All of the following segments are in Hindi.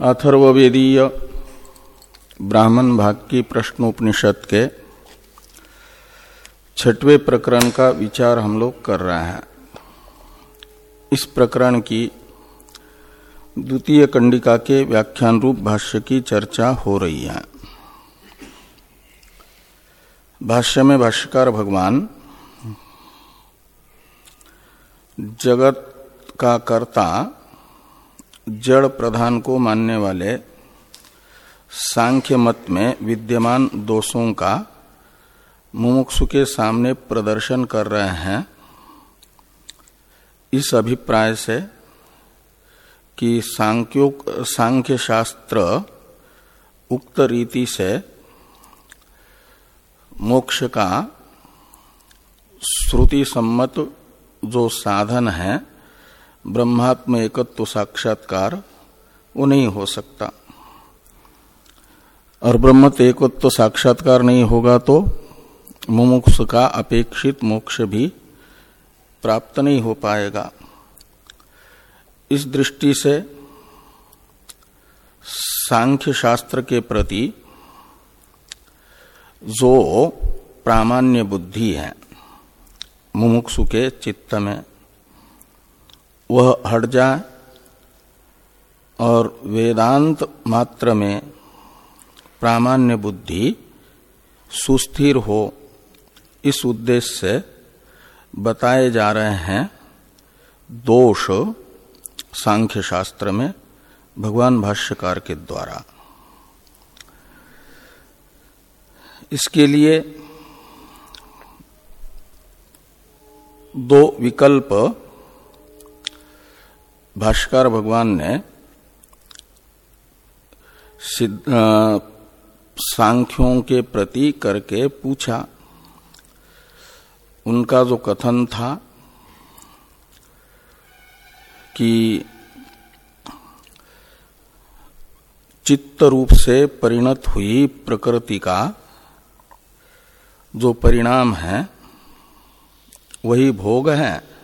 अथर्वेदीय ब्राह्मण भाग की प्रश्नोपनिषद के छठवें प्रकरण का विचार हम लोग कर रहे हैं। इस प्रकरण की द्वितीय कंडिका के व्याख्यान रूप भाष्य की चर्चा हो रही है। भाष्य में भाष्यकार भगवान जगत का कर्ता जड़ प्रधान को मानने वाले सांख्य मत में विद्यमान दोषों का मुमुक्षु के सामने प्रदर्शन कर रहे हैं। इस अभिप्राय से कि सांख्यो सांख्य शास्त्र उक्त रीति से मोक्ष का श्रुति सम्मत जो साधन है ब्रह्मात्म एकत्व साक्षात्कार वो नहीं हो सकता। और ब्रह्म एकत्व साक्षात्कार नहीं होगा तो मुमुक्ष का अपेक्षित मोक्ष भी प्राप्त नहीं हो पाएगा। इस दृष्टि से सांख्य शास्त्र के प्रति जो प्रामाण्य बुद्धि है, मुमुक्षु के चित्त में वह हट जाए और वेदांत मात्र में प्रामाण्य बुद्धि सुस्थिर हो, इस उद्देश्य से बताए जा रहे हैं दोष सांख्य शास्त्र में भगवान भाष्यकार के द्वारा। इसके लिए दो विकल्प भाष्कर भगवान ने सांख्यों के प्रति करके पूछा। उनका जो कथन था कि चित्त रूप से परिणत हुई प्रकृति का जो परिणाम है, वही भोग है।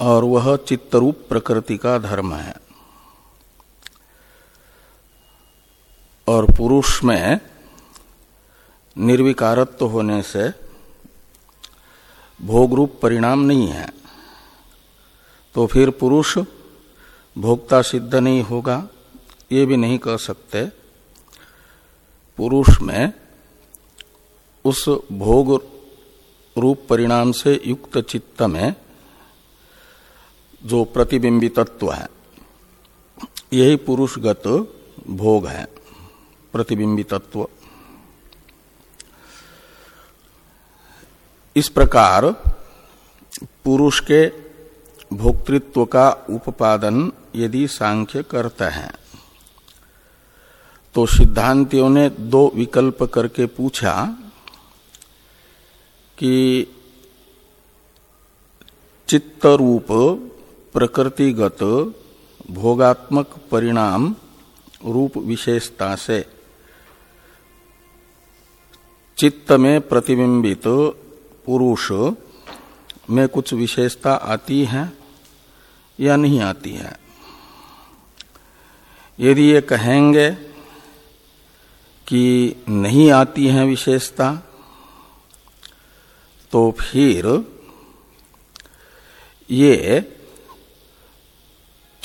और वह चित्तरूप प्रकृति का धर्म है। और पुरुष में निर्विकारत्व होने से भोग रूप परिणाम नहीं है। तो फिर पुरुष भोक्ता सिद्ध नहीं होगा, ये भी नहीं कह सकते। पुरुष में उस भोग रूप परिणाम से युक्त चित्त में जो प्रतिबिंबितत्व है, यही पुरुषगत भोग है, प्रतिबिंबितत्व। इस प्रकार पुरुष के भोक्तृत्व का उपादन यदि सांख्य करते हैं तो सिद्धांतियों ने दो विकल्प करके पूछा कि चित्त रूप प्रकृतिगत भोगात्मक परिणाम रूप विशेषता से चित्त में प्रतिबिंबित पुरुष में कुछ विशेषता आती है या नहीं आती है? यदि ये कहेंगे कि नहीं आती है विशेषता तो फिर ये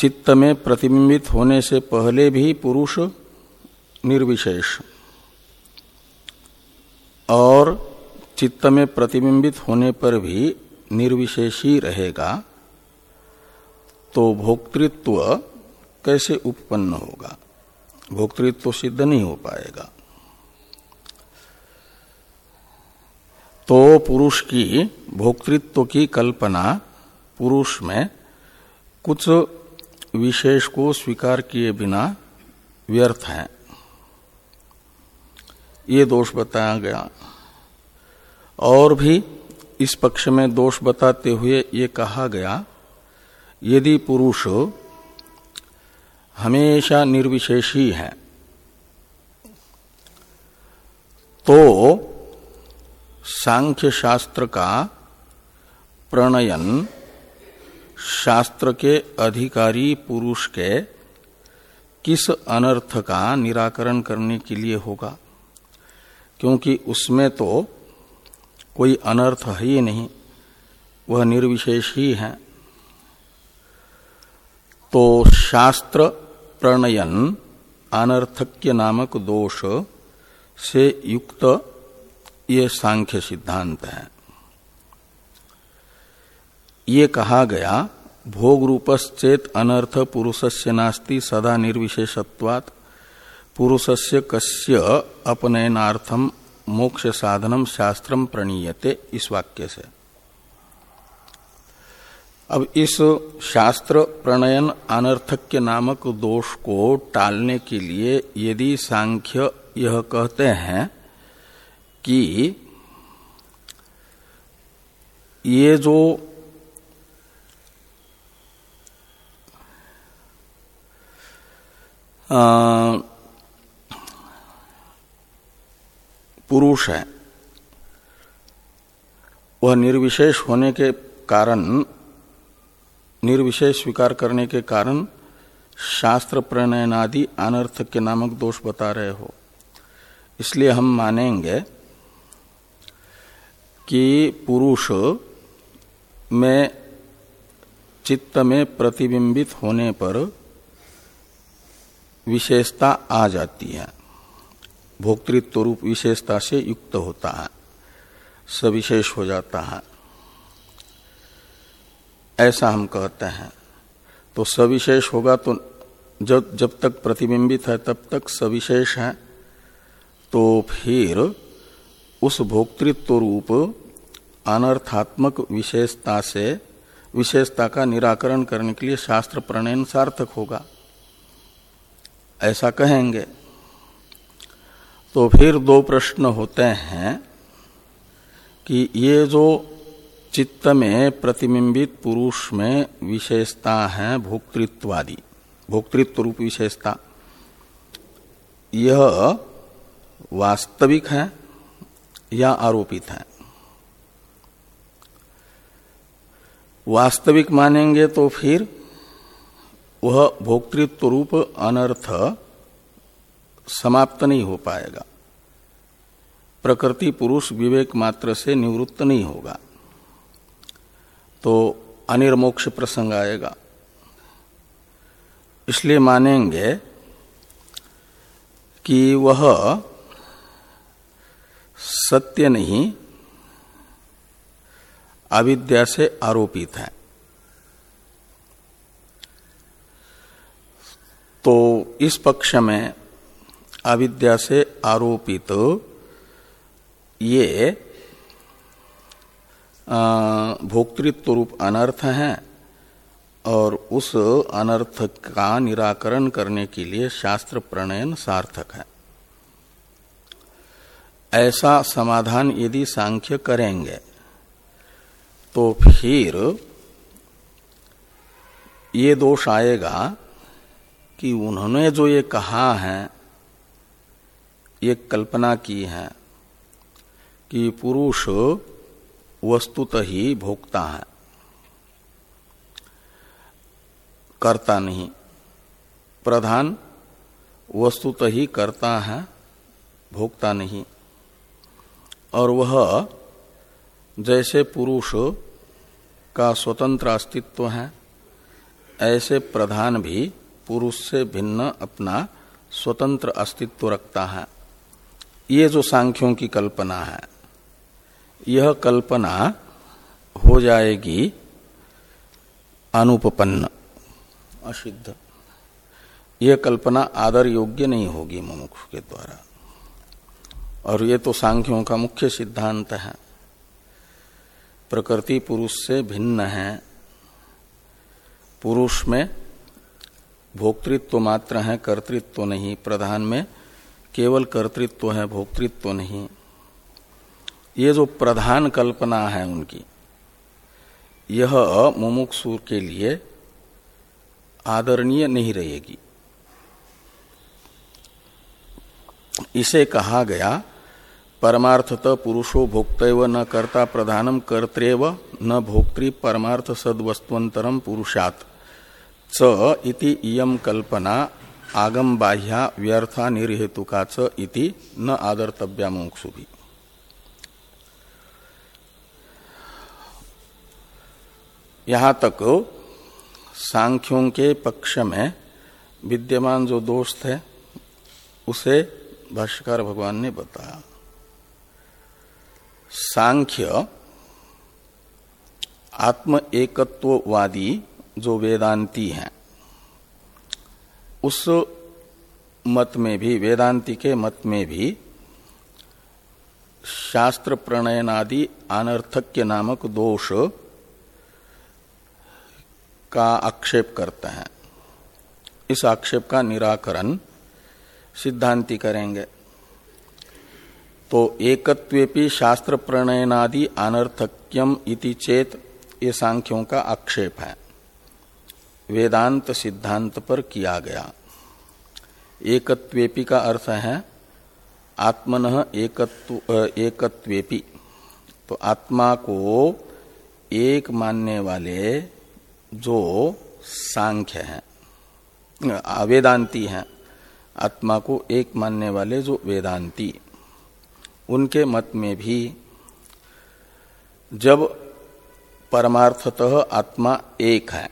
चित्त में प्रतिबिंबित होने से पहले भी पुरुष निर्विशेष। और चित्त में प्रतिबिंबित होने पर भी निर्विशेषी रहेगा तो भोक्तृत्व कैसे उत्पन्न होगा? भोक्तृत्व सिद्ध नहीं हो पाएगा। तो पुरुष की, भोक्तृत्व की कल्पना पुरुष में कुछ विशेष को स्वीकार किए बिना व्यर्थ है। ये दोष बताया गया। और भी इस पक्ष में दोष बताते हुए ये कहा गया, यदि पुरुष हमेशा निर्विशेषी है तो सांख्य शास्त्र का प्रणयन शास्त्र के अधिकारी पुरुष के किस अनर्थ का निराकरण करने के लिए होगा? क्योंकि उसमें तो कोई अनर्थ है ही नहीं, वह निर्विशेष ही है। तो शास्त्र प्रणयन अनर्थक्य नामक दोष से युक्त ये सांख्य सिद्धांत है। ये कहा गया भोग रूपश्चेत अनर्थ पुरुषस्य नास्ति सदा निर्विशेषत्वात्। पुरुषस्य कस्य अपनयनार्थम मोक्ष साधनम शास्त्रम प्रणीयते। इस वाक्य से। अब इस शास्त्र प्रणयन अनर्थक्य नामक दोष को टालने के लिए यदि सांख्य यह कहते हैं कि ये जो पुरुष है। वह निर्विशेष होने के कारण, निर्विशेष स्वीकार करने के कारण शास्त्र प्रणयनादि अनर्थ के नामक दोष बता रहे हो। इसलिए हम मानेंगे कि पुरुष में चित्त में प्रतिबिंबित होने पर विशेषता आ जाती है। भोक्तृत्व रूप विशेषता से युक्त होता है। सविशेष हो जाता है। ऐसा हम कहते हैं। तो सविशेष होगा तो जब जब तक प्रतिबिंबित है, तब तक सविशेष है। तो फिर उस भोक्तृत्व रूप अनर्थात्मक विशेषता से, विशेषता का निराकरण करने के लिए शास्त्र प्रणयन सार्थक होगा। ऐसा कहेंगे। तो फिर दो प्रश्न होते हैं कि ये जो चित्त में प्रतिबिंबित पुरुष में विशेषता है भोक्तृत्वादि भोक्तृत्व रूप विशेषता। यह वास्तविक है या आरोपित है? वास्तविक मानेंगे तो फिर वह भोक्तृत्व रूप अनर्थ समाप्त नहीं हो पाएगा। प्रकृति पुरुष विवेक मात्र से निवृत्त नहीं होगा। तो अनिर्मोक्ष प्रसंग आएगा। इसलिए मानेंगे कि वह सत्य नहीं, अविद्या से आरोपित है। तो इस पक्ष में अविद्या से आरोपित ये भोक्तृत्व रूप अनर्थ है और उस अनर्थ का निराकरण करने के लिए शास्त्र प्रणयन सार्थक है। ऐसा समाधान यदि सांख्य करेंगे तो फिर ये दोष आएगा कि उन्होंने जो ये कहा है, ये कल्पना की है कि पुरुष वस्तुत ही भोगता है, करता नहीं। प्रधान वस्तुत ही करता है भोगता नहीं। और वह जैसे पुरुष का स्वतंत्र अस्तित्व है, ऐसे प्रधान भी पुरुष से भिन्न अपना स्वतंत्र अस्तित्व रखता है। ये जो सांख्यों की कल्पना है, यह कल्पना हो जाएगी अनुपपन्न, असिद्ध। यह कल्पना आदर योग्य नहीं होगी मुमुक्ष के द्वारा। और ये तो सांख्यों का मुख्य सिद्धांत है। प्रकृति पुरुष से भिन्न है। पुरुष में भोक्तृत्व मात्र है, कर्तृत्व नहीं। प्रधान में केवल कर्तृत्व है, भोक्तृत्व नहीं। ये जो प्रधान कल्पना है उनकी, यह मुमुक्षुर के लिए आदरणीय नहीं रहेगी। इसे कहा गया, परमार्थत पुरुषो भोक्तव न कर्ता प्रधानम कर्तव न भोक्तृ परमार्थ सदवस्तुअंतरम पुरुषात। च इति इयम कल्पना आगम बाह्या व्यर्था निर्हेतुकाच इति न आदर्तव्या मोक्षु भी यहाँ तक सांख्यों के पक्ष में विद्यमान जो दोष थे, उसे भाष्यकार भगवान ने बताया। सांख्य आत्म एकत्ववादी जो वेदांती हैं, उस मत में भी, वेदांति के मत में भी शास्त्र प्रणयनादि अनर्थक्य नामक दोष का आक्षेप करते हैं। इस आक्षेप का निराकरण सिद्धांति करेंगे। तो एकत्वेपि शास्त्र प्रणयनादि अनर्थक्यम इति चेत ये सांख्यों का आक्षेप है। वेदांत सिद्धांत पर किया गया। एकत्वेपि का अर्थ है, आत्मन एकत्व एकत्वेपि। तो आत्मा को एक मानने वाले जो सांख्य हैं वेदांती हैं, आत्मा को एक मानने वाले जो वेदांती। उनके मत में भी जब परमार्थतः आत्मा एक है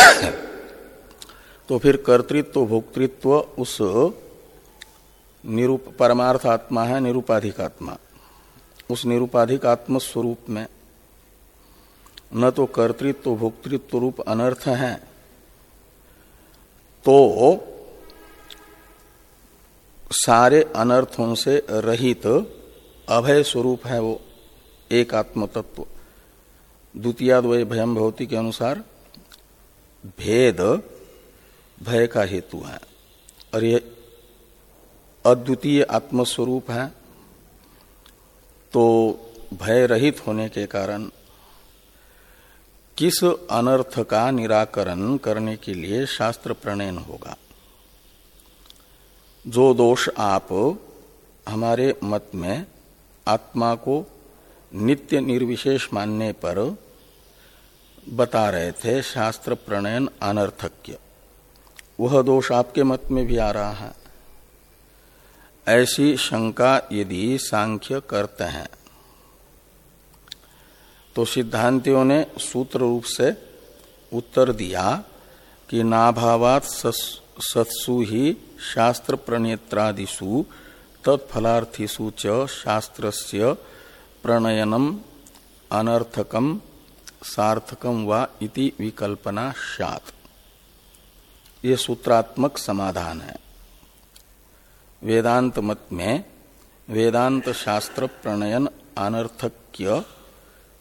तो फिर कर्तृत्व, भोक्तृत्व उस निरूप परमार्थ आत्मा है निरूपाधिक आत्मा उस निरूपाधिक आत्म स्वरूप में न तो कर्तृत्व, भोक्तृत्व रूप अनर्थ है। तो सारे अनर्थों से रहित अभय स्वरूप है वो, एक आत्म तत्व द्वितीयाद्वय भयम भवती के अनुसार भेद भय का हेतु है। और ये अद्वितीय आत्मस्वरूप है तो भय रहित होने के कारण किस अनर्थ का निराकरण करने के लिए शास्त्र प्रणयन होगा? जो दोष आप हमारे मत में आत्मा को नित्य निर्विशेष मानने पर बता रहे थे, शास्त्र प्रणयन अनर्थक्य। वह दोष आपके मत में भी आ रहा है। ऐसी शंका यदि सांख्य करते हैं तो सिद्धांतियों ने सूत्र रूप से उत्तर दिया कि नाभावात सत्सु ही शास्त्र प्रणेत्रादिशु तत्फलार्थिषु च शास्त्रस्य प्रणयनम अनर्थकम सार्थकम व इति विकल्पना शात ये सूत्रात्मक समाधान है। वेदांत मत में वेदांत शास्त्र प्रणयन अनर्थक्य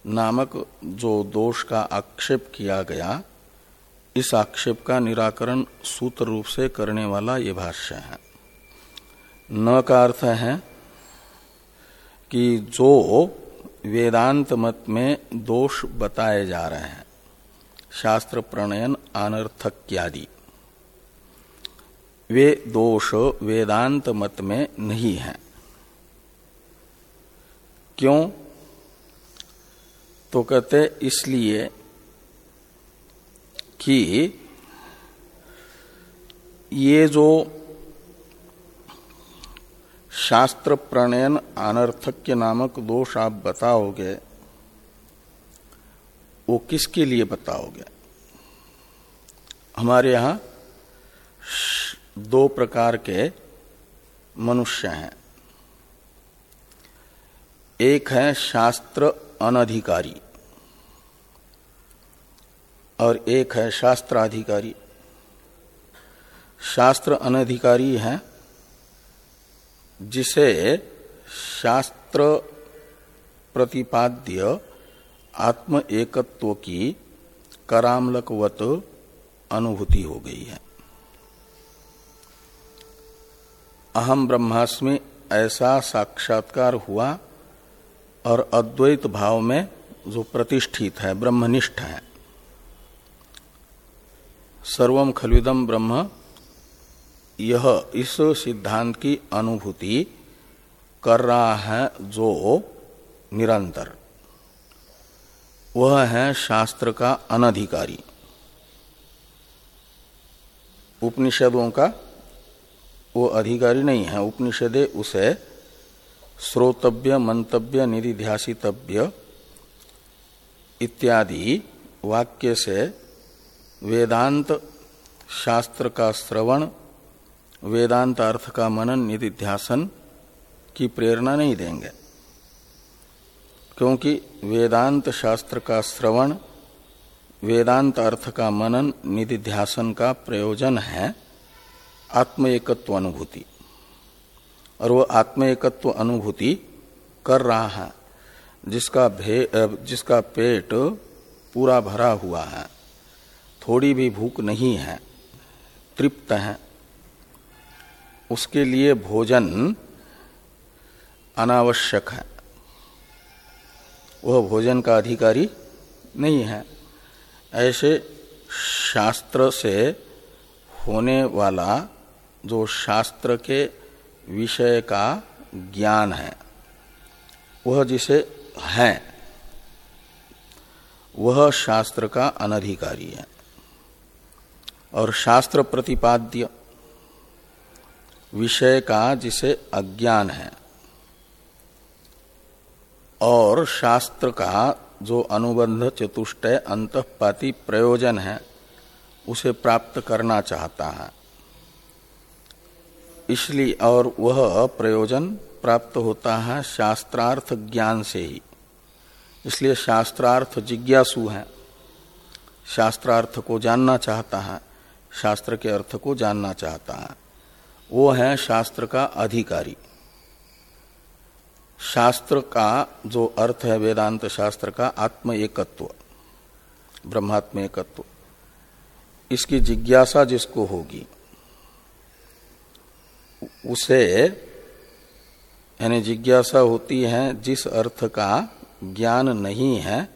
नामक जो दोष का आक्षेप किया गया, इस आक्षेप का निराकरण सूत्र रूप से करने वाला ये भाष्य है। न का अर्थ है कि जो वेदांत मत में दोष बताए जा रहे हैं। शास्त्र प्रणयन, अनर्थक्यादि। वे दोष वेदांत मत में नहीं है। क्यों? तो कहते इसलिए कि ये जो शास्त्र प्रणयन अनर्थक्य नामक दोष आप बताओगे, वो किसके लिए बताओगे? हमारे यहाँ दो प्रकार के मनुष्य हैं। एक है शास्त्र अनधिकारी और एक है शास्त्राधिकारी। शास्त्र अनधिकारी है जिसे शास्त्र प्रतिपाद्य आत्म एकत्व की करामलकवत अनुभूति हो गई है। अहम ब्रह्मास्मि ऐसा साक्षात्कार हुआ और अद्वैत भाव में जो प्रतिष्ठित है, ब्रह्मनिष्ठ है। सर्वम खलविदम ब्रह्म यह इस सिद्धांत की अनुभूति कर रहा है जो निरंतर। वह है शास्त्र का अनधिकारी। उपनिषदों का वो अधिकारी नहीं है। उपनिषदे उसे श्रोतव्य, मंतव्य, निधिध्यासितव्य इत्यादि वाक्य से वेदांत शास्त्र का श्रवण वेदांत अर्थ का मनन निधिध्यासन की प्रेरणा नहीं देंगे। क्योंकि वेदांत शास्त्र का श्रवण वेदांत अर्थ का मनन निधिध्यासन का प्रयोजन है आत्म एकत्व अनुभूति। और वो आत्म एकत्व अनुभूति कर रहा है, जिसका भे जिसका पेट पूरा भरा हुआ है, थोड़ी भी भूख नहीं है, तृप्त है। उसके लिए भोजन अनावश्यक है। वह भोजन का अधिकारी नहीं है। ऐसे शास्त्र से होने वाला जो शास्त्र के विषय का ज्ञान है, वह जिसे है, वह शास्त्र का अनधिकारी है। और शास्त्र प्रतिपाद्य विषय का जिसे अज्ञान है। और शास्त्र का जो अनुबंध चतुष्टय अंतपाती प्रयोजन है, उसे प्राप्त करना चाहता है। इसलिए और वह प्रयोजन प्राप्त होता है शास्त्रार्थ ज्ञान से ही। इसलिए शास्त्रार्थ जिज्ञासु है। शास्त्रार्थ को जानना चाहता है, शास्त्र के अर्थ को जानना चाहता है। वो है शास्त्र का अधिकारी। शास्त्र का जो अर्थ है वेदांत शास्त्र का आत्म एकत्व, ब्रह्मात्म एकत्व। इसकी जिज्ञासा जिसको होगी, उसे, यानी जिज्ञासा होती है जिस अर्थ का ज्ञान नहीं है,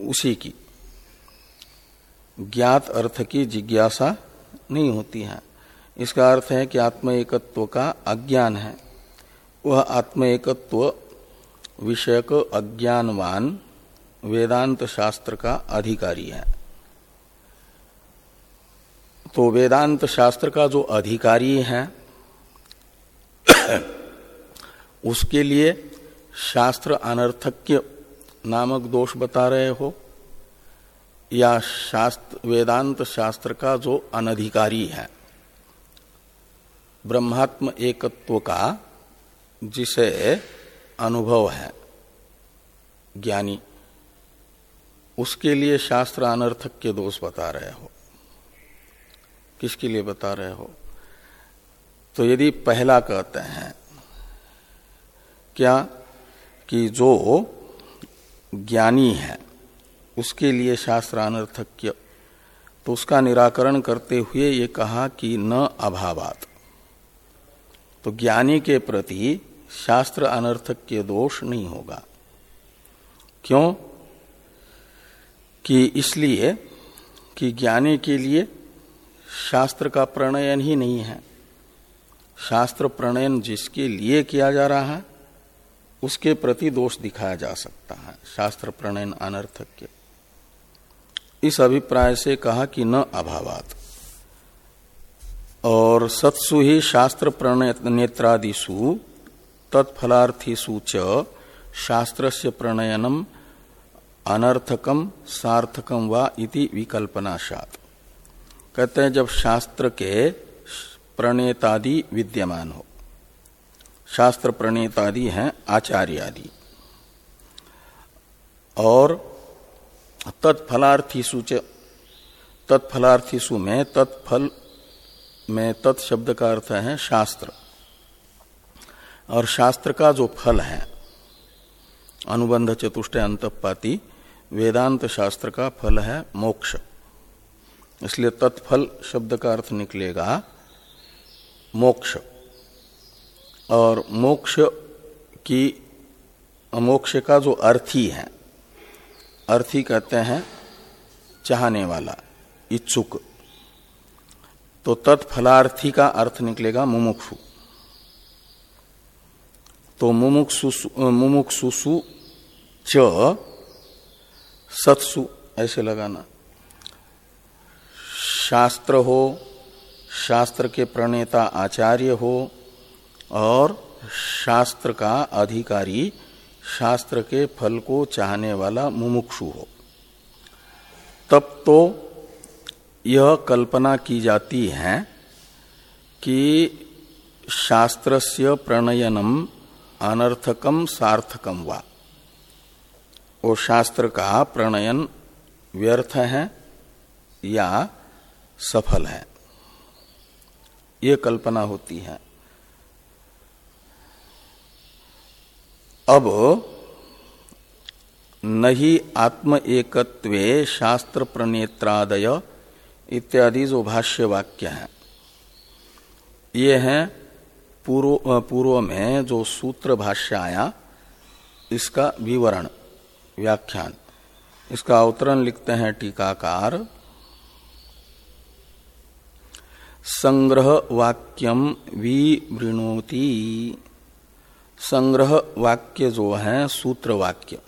उसी की। ज्ञात अर्थ की जिज्ञासा नहीं होती है। इसका अर्थ है कि आत्म एकत्व का अज्ञान है। वह आत्म एकत्व विषयक अज्ञानवान वेदांत शास्त्र का अधिकारी है। तो वेदांत शास्त्र का जो अधिकारी है, उसके लिए शास्त्र अनर्थक्य नामक दोष बता रहे हो, या शास्त्र, वेदांत शास्त्र का जो अनधिकारी है। ब्रह्मात्म एकत्व का जिसे अनुभव है, ज्ञानी, उसके लिए शास्त्र अनर्थक के दोष बता रहे हो। किसके लिए बता रहे हो? तो यदि पहला कहते हैं, क्या? कि जो ज्ञानी है, उसके लिए शास्त्र अनर्थक्य तो उसका निराकरण करते हुए ये कहा कि न अभावात। तो ज्ञानी के प्रति शास्त्र अनर्थक के दोष नहीं होगा। क्यों? कि इसलिए कि ज्ञानी के लिए शास्त्र का प्रणयन ही नहीं है। शास्त्र प्रणयन जिसके लिए किया जा रहा है, उसके प्रति दोष दिखाया जा सकता है, शास्त्र प्रणयन अनर्थक के। इस अभिप्राय से कहा कि न अभावात। और सत्सु ही शास्त्र प्रणेत्रादिशु तत्फलार्थीसु च शास्त्र से प्रणयनम अनर्थकम सार्थकम वा इति विकल्पनाशात कहते हैं, जब शास्त्र के प्रणेतादि विद्यमान हो। शास्त्र प्रणेतादि हैं आचार्य आदि और तत्फलार्थी सूच तत्फलार्थीसु में तत्फल में तत्शब्द का अर्थ है शास्त्र। और शास्त्र का जो फल है, अनुबंध चतुष्ट अंतपाती, वेदांत शास्त्र का फल है मोक्ष। इसलिए तत्फल शब्द का अर्थ निकलेगा मोक्ष। और मोक्ष की, मोक्ष का जो अर्थी है, अर्थी कहते हैं चाहने वाला, इच्छुक। तो तत्फलार्थी का अर्थ निकलेगा मुमुक्षु। तो मुमुक्षुसु च, सत्सु, ऐसे लगाना। शास्त्र हो, शास्त्र के प्रणेता आचार्य हो, और शास्त्र का अधिकारी, शास्त्र के फल को चाहने वाला मुमुक्षु हो। तब तो यह कल्पना की जाती है कि शास्त्रस्य प्रणयनम अनर्थकम सार्थकम वा। वो शास्त्र का प्रणयन व्यर्थ है या सफल है? ये कल्पना होती है। अब नहीं आत्म एकत्वे शास्त्र प्रणेत्रादय इत्यादि जो भाष्य वाक्य है। ये है पूर्व पूर्व में जो सूत्र भाष्य आया, इसका विवरण, व्याख्यान। इसका अवतरण लिखते हैं टीकाकार। संग्रह वाक्यम विवृणोति संग्रह वाक्य जो है, सूत्र वाक्य।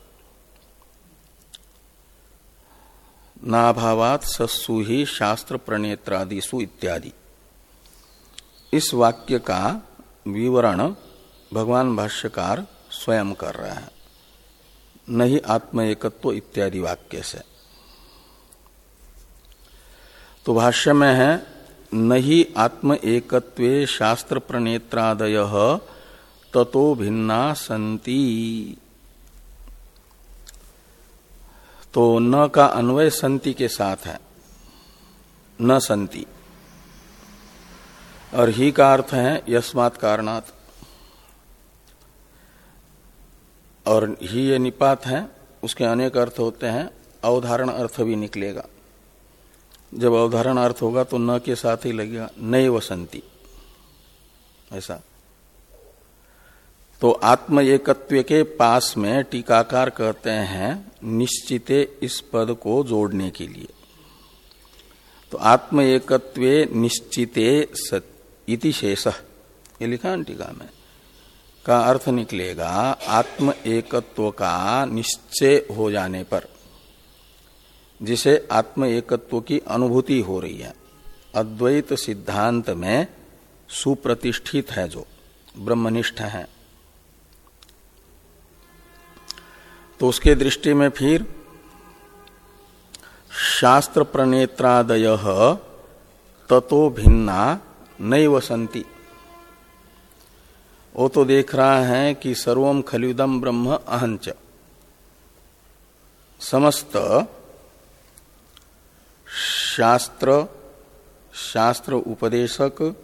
नाभावात सस्सु ही शास्त्र प्रणेत्रादिशु इत्यादि। इस वाक्य का विवरण भगवान भाष्यकार स्वयं कर रहे हैं। नहीं आत्म एकत्व इत्यादि वाक्य से। तो भाष्य में है, नहीं आत्म एकत्वे शास्त्र प्रणेत्रादय ततो भिन्ना संति तो न का अन्वय संति के साथ है। न संति। और ही का अर्थ है यस्मात् कारणात। और ही ये निपात है, उसके अनेक अर्थ होते हैं, अवधारण अर्थ भी निकलेगा। जब अवधारण अर्थ होगा तो न के साथ ही लगेगा नई वसंती ऐसा। तो आत्म एकत्व के पास में टीकाकार कहते हैं निश्चिते इस पद को जोड़ने के लिए। तो आत्म एकत्वे निश्चिते इति शेष। ये लिखा टीका में। का अर्थ निकलेगा आत्म एकत्व का निश्चय हो जाने पर, जिसे आत्म एकत्व की अनुभूति हो रही है। अद्वैत सिद्धांत में सुप्रतिष्ठित है जो, ब्रह्मनिष्ठ है। तो उसके दृष्टि में फिर शास्त्र प्रणेत्रादय ततो भिन्ना नई वसंती वो तो देख रहा है कि सर्वम खलुदम ब्रह्म अहंच। समस्त शास्त्र शास्त्र उपदेशक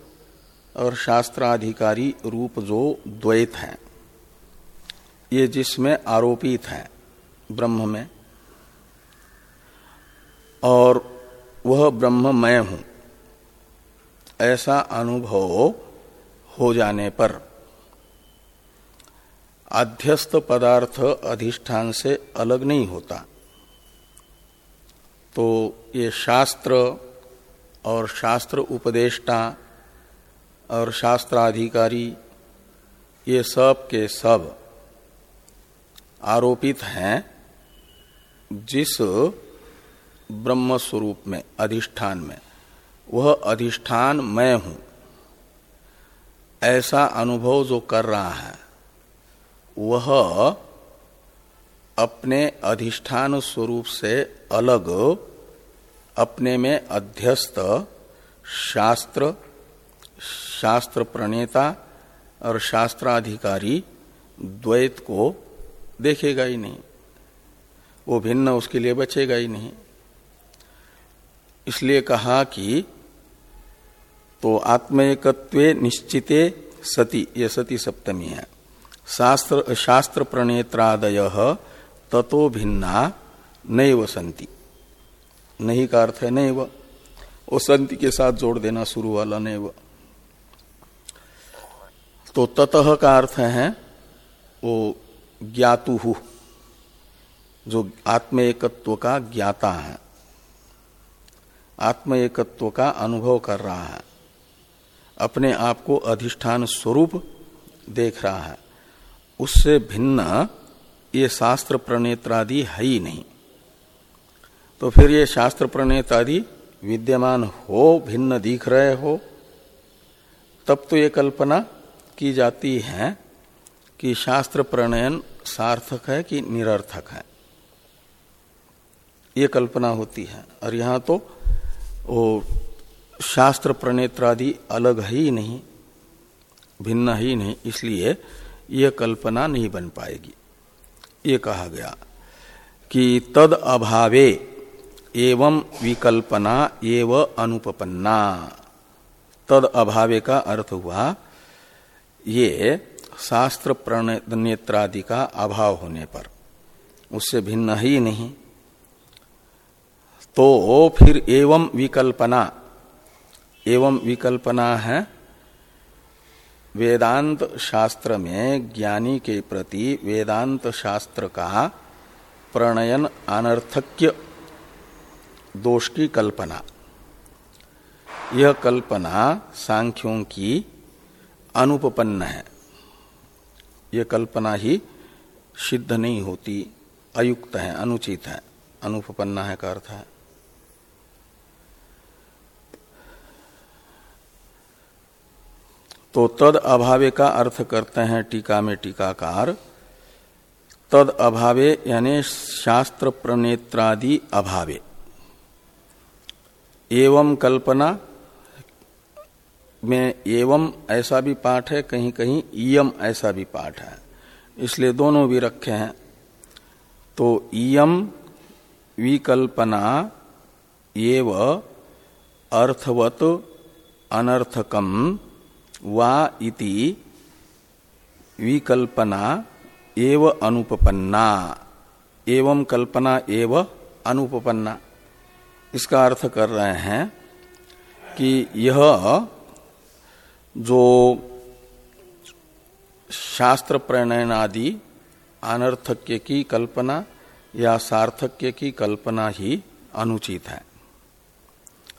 और शास्त्राधिकारी रूप जो द्वैत है। ये जिसमें आरोपित है, ब्रह्म में, और वह ब्रह्म मैं हूँ। ऐसा अनुभव हो जाने पर अध्यस्त पदार्थ अधिष्ठान से अलग नहीं होता। तो ये शास्त्र और शास्त्र उपदेष्टा और शास्त्राधिकारी ये सब के सब आरोपित हैं, जिस ब्रह्म स्वरूप में, अधिष्ठान में। वह अधिष्ठान मैं हूँ। ऐसा अनुभव जो कर रहा है, वह अपने अधिष्ठान स्वरूप से अलग, अपने में अध्यस्त शास्त्र शास्त्र प्रणेता और शास्त्राधिकारी, द्वैत को देखेगा ही नहीं। वो भिन्न उसके लिए बचेगा ही नहीं। इसलिए कहा कि तो आत्मेकत्व निश्चिते सती, ये सती सप्तमी है। शास्त्र शास्त्र प्रणेत्रादय ततो भिन्ना नैव संति। नहीं का अर्थ है नैव। वो संति के साथ जोड़ देना शुरू वाला नैव। तो ततः का अर्थ है, वो ज्ञातु, जो आत्म एकत्व का ज्ञाता है। आत्म एकत्व का अनुभव कर रहा है। अपने आप को अधिष्ठान स्वरूप देख रहा है। उससे भिन्न ये शास्त्र प्रणेत्रादि है ही नहीं। तो फिर ये शास्त्र प्रणेत्रादि विद्यमान हो, भिन्न दिख रहे हो, तब तो ये कल्पना की जाती है कि शास्त्र प्रणयन सार्थक है कि निरर्थक है? ये कल्पना होती है। और यहाँ तो वो शास्त्र प्रणेत्रादि अलग है नहीं, भिन्न ही नहीं, इसलिए यह कल्पना नहीं बन पाएगी। ये कहा गया कि तद अभावे एवं विकल्पना एव अनुपन्ना तद अभावे का अर्थ हुआ ये शास्त्र प्रणेत्रादि का अभाव होने पर। उससे भिन्न ही नहीं। तो फिर एवं विकल्पना। एवं विकल्पना है, वेदांत शास्त्र में ज्ञानी के प्रति वेदांत शास्त्र का प्रणयन अनर्थक्य दोष की कल्पना। यह कल्पना सांख्यों की अनुपपन्न है। यह कल्पना ही सिद्ध नहीं होती, अयुक्त है, अनुचित है, अनुपन्ना है का अर्थ है। तो तद अभावे का अर्थ करते हैं टीका में टीकाकार। तद अभावे यानी शास्त्र प्रणेत्रादि अभावे। एवं कल्पना में एवं ऐसा भी पाठ है, कहीं कहीं इयम ऐसा भी पाठ है। इसलिए दोनों भी रखे हैं। तो इयम विकल्पना एव अर्थवत अनर्थकम वा इति विकल्पना एव अनुपपन्ना। एवं कल्पना एव अनुपपन्ना। इसका अर्थ कर रहे हैं कि यह जो शास्त्र प्रणयन आदि अनर्थक्य की कल्पना या सार्थक्य की कल्पना ही अनुचित है।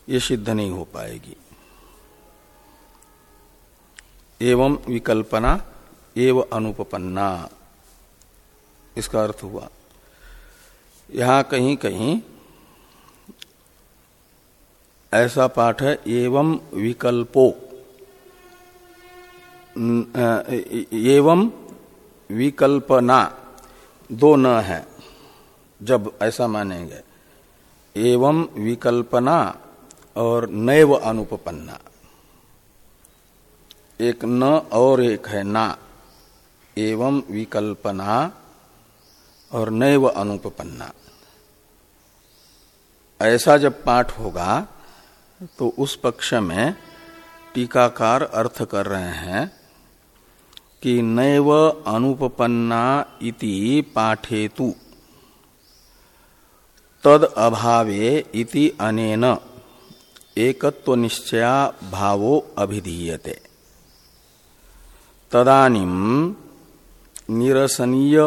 ये सिद्ध नहीं हो पाएगी। एवं विकल्पना एवं अनुपन्ना इसका अर्थ हुआ, यहाँ कहीं कहीं ऐसा पाठ है, एवं विकल्पो। एवं विकल्पना दो न है, जब ऐसा मानेंगे। एवं विकल्पना और नैव अनुपन्ना एक न और एक है ना। एवं विकल्पना और नैव अनुपन्ना ऐसा जब पाठ होगा तो उस पक्ष में टीकाकार अर्थ कर रहे हैं कि नैव अनुपन्ना इति पाठेतु। तद अभावे इति अनेन एकत्व निश्चया भावो अभिधीयते। तदानिम निरसनीय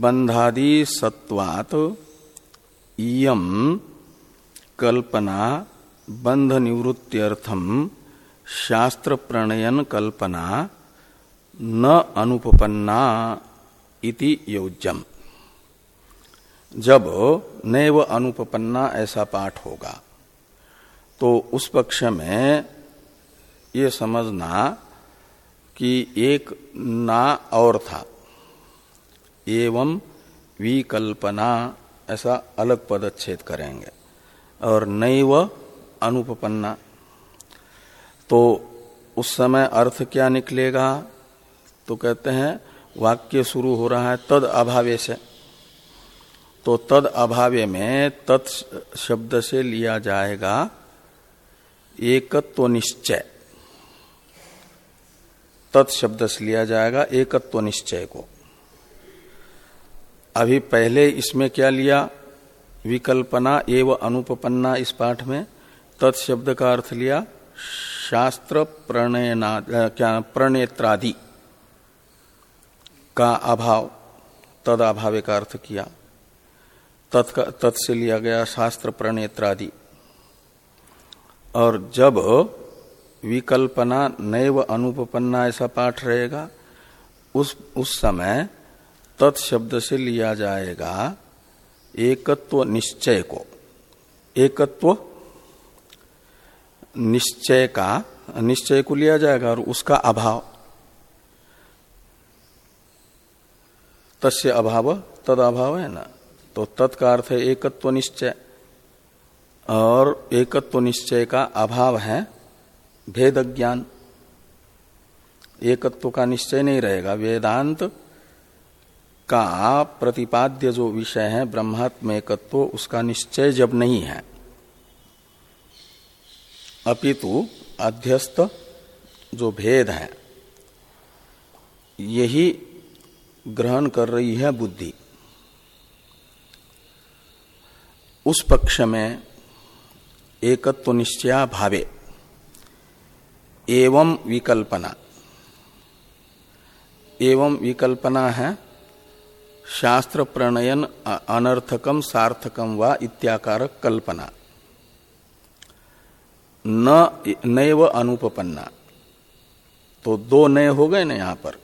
बंधादि सत्वात इयम कल्पना बंध निवृत्त्यर्थम शास्त्र प्रणयन कल्पना न अनुपन्ना इति योज्यम। जब नैव अनुपन्ना ऐसा पाठ होगा तो उस पक्ष में ये समझना कि एक ना और था। एवं विकल्पना ऐसा अलग पदच्छेद करेंगे और नैव अनुपन्ना तो उस समय अर्थ क्या निकलेगा? तो कहते हैं, वाक्य शुरू हो रहा है तद अभावे से। तो तद अभावे में तत् शब्द से लिया जाएगा, एकत्व निश्चय। तत्शब्द से लिया जाएगा एकत्व निश्चय को। अभी पहले इसमें क्या लिया? विकल्पना एवं अनुपन्ना इस पाठ में। तत्शब्द का अर्थ लिया, शास्त्र प्रणयना क्या, प्रणेत्रादि। का अभाव, तद अभाव का अर्थ किया। तत् से लिया गया शास्त्र प्रणेत्रादि। और जब विकल्पना नैव अनुपन्ना ऐसा पाठ रहेगा, उस उस समय तत्शब्द से लिया जाएगा एकत्व निश्चय को। एकत्व निश्चय का, निश्चय को लिया जाएगा और उसका अभाव। तस्य अभाव, तद अभाव है ना? तो तत्का अर्थ है एकत्व निश्चय। और एकत्व निश्चय का अभाव है भेद ज्ञान। एकत्व का निश्चय नहीं रहेगा। वेदांत का प्रतिपाद्य जो विषय है, ब्रह्मात्म एकत्व, उसका निश्चय जब नहीं है, अपितु अध्यस्त जो भेद है, यही ग्रहण कर रही है बुद्धि। उस पक्ष में एकत्व निश्चया भावे, एवं विकल्पना। एवं विकल्पना है शास्त्र प्रणयन अनर्थकम, सार्थकम व इत्याकारक कल्पना। न, नैव अनुपन्ना तो दो नए हो गए ना यहाँ पर।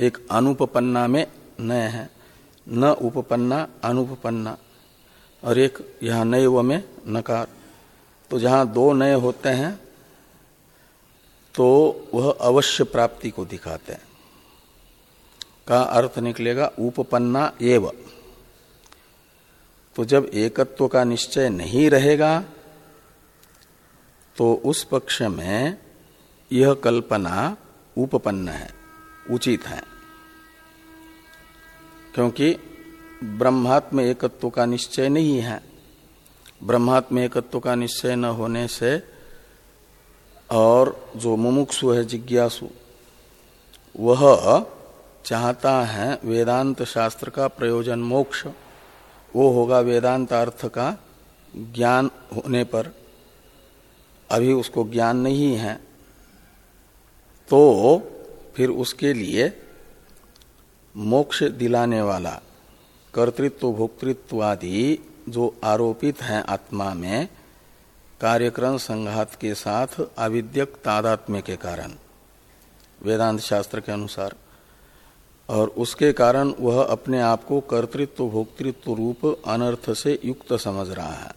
एक अनुपन्ना में नय है। न उपपन्ना अनुपन्ना और एक यहाँ व में नकार। तो जहाँ दो नए होते हैं तो वह अवश्य प्राप्ति को दिखाते हैं। का अर्थ निकलेगा उपपन्ना एव। तो जब एकत्व का निश्चय नहीं रहेगा तो उस पक्ष में यह कल्पना उपपन्न है। उचित है। क्योंकि ब्रह्मात्म एकत्व का निश्चय नहीं है। ब्रह्मात्म एकत्व का निश्चय न होने से और जो मुमुक्षु है, जिज्ञासु, वह चाहता है वेदांत शास्त्र का प्रयोजन मोक्ष, वो होगा वेदांत अर्थ का ज्ञान होने पर। अभी उसको ज्ञान नहीं है। तो फिर उसके लिए मोक्ष दिलाने वाला, कर्तृत्व, भोक्तृत्व आदि जो आरोपित है आत्मा में, कार्यक्रम संघात के साथ अविद्यक तादात्म्य के कारण। वेदांत शास्त्र के अनुसार। और उसके कारण वह अपने आप को कर्तृत्व, भोक्तृत्व रूप अनर्थ से युक्त समझ रहा है।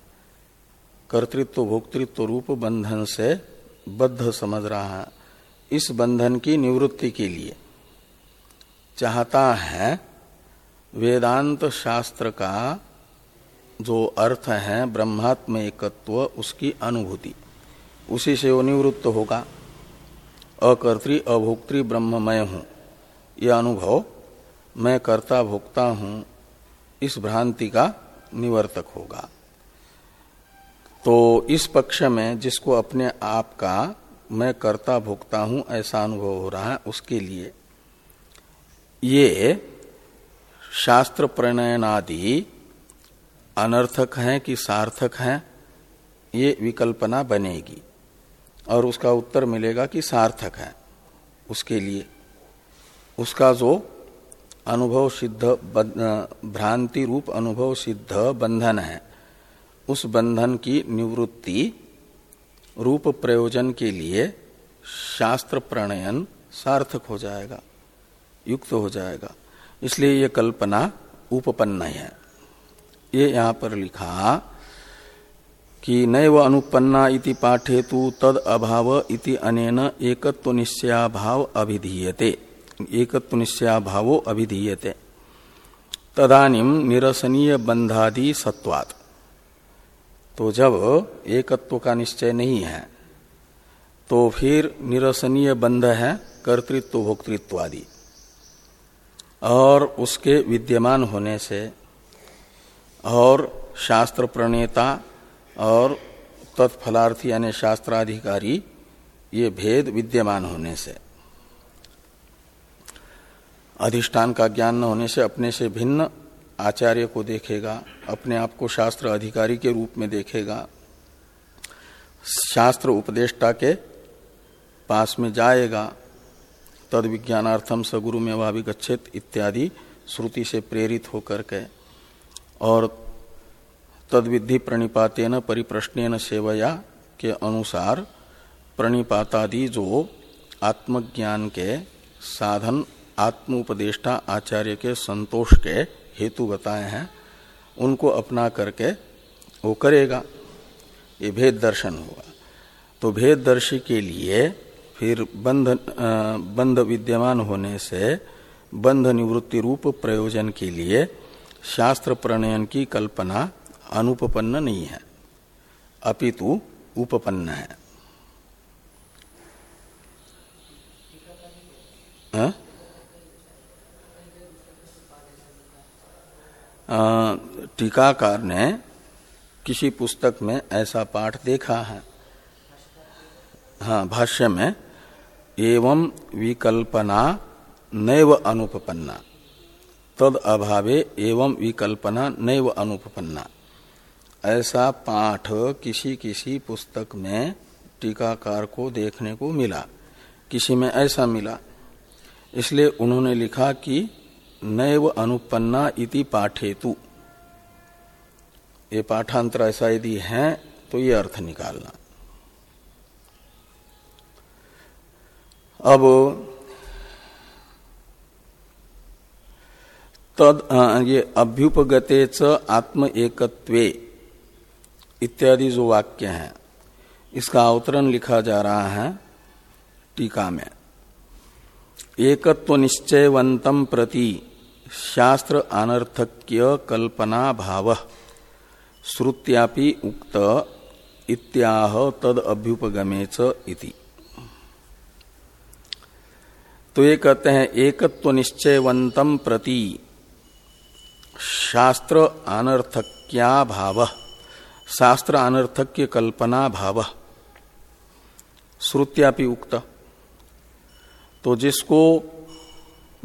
कर्तृत्व, भोक्तृत्व रूप बंधन से बद्ध समझ रहा है। इस बंधन की निवृत्ति के लिए। चाहता है वेदांत शास्त्र का जो अर्थ है ब्रह्मात्म एकत्व उसकी अनुभूति। उसी से वो निवृत्त होगा। अकर्तृ अभोक्तृ ब्रह्ममय हूँ। यह अनुभव मैं कर्ता भोक्ता हूँ। इस भ्रांति का निवर्तक होगा। तो इस पक्ष में जिसको अपने आप का मैं कर्ता भोक्ता हूँ, ऐसा अनुभव हो रहा है उसके लिए। ये शास्त्र प्रणयनादि अनर्थक है कि सार्थक है, ये विकल्पना बनेगी और उसका उत्तर मिलेगा कि सार्थक है उसके लिए। उसका जो अनुभव सिद्ध भ्रांति रूप अनुभव सिद्ध बंधन है, उस बंधन की निवृत्ति रूप प्रयोजन के लिए शास्त्र प्रणयन सार्थक हो जाएगा, युक्त हो जाएगा। इसलिए ये कल्पना उपपन्न है। ये यहाँ पर लिखा कि नैव अनुपन्ना इति पाठेतु तद अभाव इति अनेन एकत्व निश्चयाभाव अभिधीयते। एकत्व निश्चया भावो अभिधीयते। तदानिम निरसनीय बंधादि सत्वात। तो जब एकत्व का निश्चय नहीं है तो फिर निरसनीय बंध है कर्तृत्व भोक्तृत्व आदि और उसके विद्यमान होने से और शास्त्र प्रणेता और तत्फलार्थी यानी शास्त्राधिकारी, ये भेद विद्यमान होने से, अधिष्ठान का ज्ञान न होने से अपने से भिन्न आचार्य को देखेगा, अपने आप को शास्त्र अधिकारी के रूप में देखेगा, शास्त्र उपदेष्टा के पास में जाएगा तद विज्ञानार्थम सगुरु में वाभिगछित इत्यादि श्रुति से प्रेरित होकर के, और तद विधि प्रणिपातेन परिप्रश्न सेवया के अनुसार प्रणिपातादि जो आत्मज्ञान के साधन, आत्मोपदेष्टा आचार्य के संतोष के हेतु बताए हैं, उनको अपना करके वो करेगा। ये भेद दर्शन होगा तो भेददर्शी के लिए फिर बंध बंध विद्यमान होने से बंध निवृत्ति रूप प्रयोजन के लिए शास्त्र प्रणयन की कल्पना अनुपपन्न नहीं है। अपितु उपपन्न है। हाँ? टीकाकार ने किसी पुस्तक में ऐसा पाठ देखा है। हाँ भाष्य में, एवं विकल्पना नैव अनुपन्ना तद अभावे एवं विकल्पना नैव अनुपन्ना ऐसा पाठ किसी किसी पुस्तक में टीकाकार को देखने को मिला। किसी में ऐसा मिला। इसलिए उन्होंने लिखा कि नैव अनुपन्ना इति पाठेतु। ये पाठांतर ऐसा यदि है तो ये अर्थ निकालना। अब, तद ये अभ्युपगते च आत्म एकत्वे इत्यादि जो वाक्य है, इसका अवतरण लिखा जा रहा है टीका में। एकत्व निश्चयवंतम प्रति शास्त्र अनर्थक्य कल्पना भाव श्रुत्यापि उक्त, इत्याह तद अभ्युपगमे इति। तो ये कहते हैं एकत्व निश्चयवंतम प्रति शास्त्र अनर्थक्या भाव शास्त्र अनर्थक्य कल्पना भाव श्रुत्यापि उक्त। तो जिसको